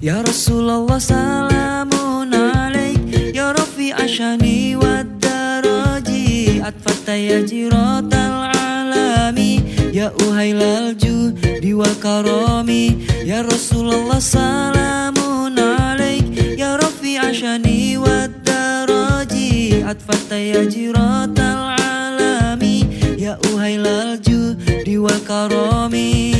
Ya Rasulullah salamun alaik. Ya Rafi ashani wa daraji. Atfata ya jiratal alami. Ya uhailal judi wal karami. Ya Rasulullah salamun alaik. Ya Rafi ashani wa daraji. Atfata ya jiratal alami. Ya uhailal wal karami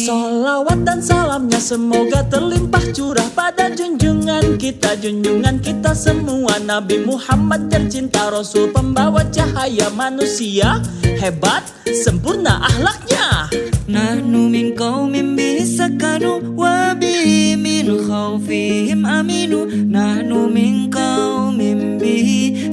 Salawat dan salamnya semoga terlimpah curah pada junjungan kita. Junjungan kita semua Nabi Muhammad tercinta Rasul pembawa cahaya manusia. Hebat, sempurna ahlaknya. Nahnu min qaumin bihi sakanu wa bihi min khawfihim aminu. Nahnu min qaumin bihi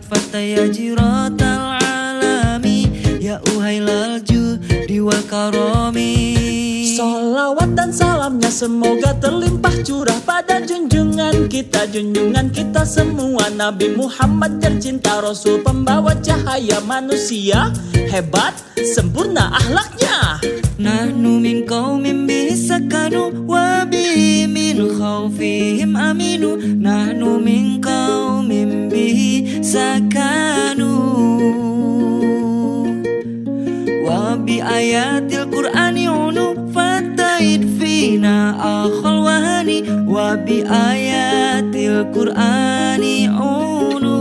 daraji atfata ya jiratal alami ya uhailal judi wal karami. Salawat dan salamnya semoga terlimpah curah pada junjungan kita. Junjungan kita semua Nabi Muhammad tercinta Rasul pembawa cahaya manusia. Hebat, sempurna ahlaknya. Nahnu min qaumin wa bi ayatil qur'ani unu fataid fina akhal wahani wa bi ayatil qur'ani unu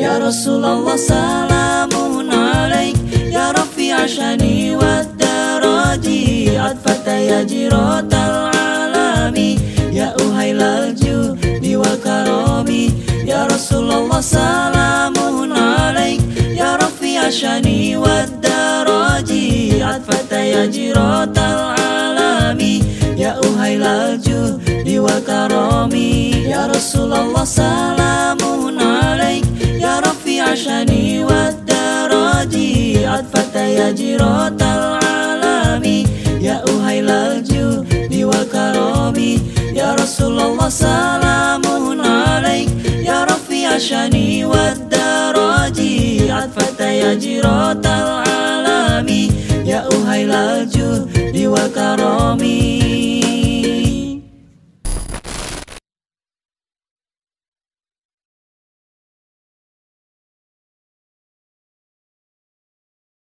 Ya Rasulullah salamun alaik Ya Rafi ashani wa daraji Atfata ya jiratal alami Ya uhailal judi wal Rafi ashani wa daraji Atfata ya jiratal alami Ya uhailal judi wal karami Ya Rasulullah salamun alaik Ya Rafi ashani wa daraji Atfata ya jiratal alami Ya uhailal judi wal karami Ya Rasulullah salamun alaik Ya Jiratal alami Ya uhailal judi wal karami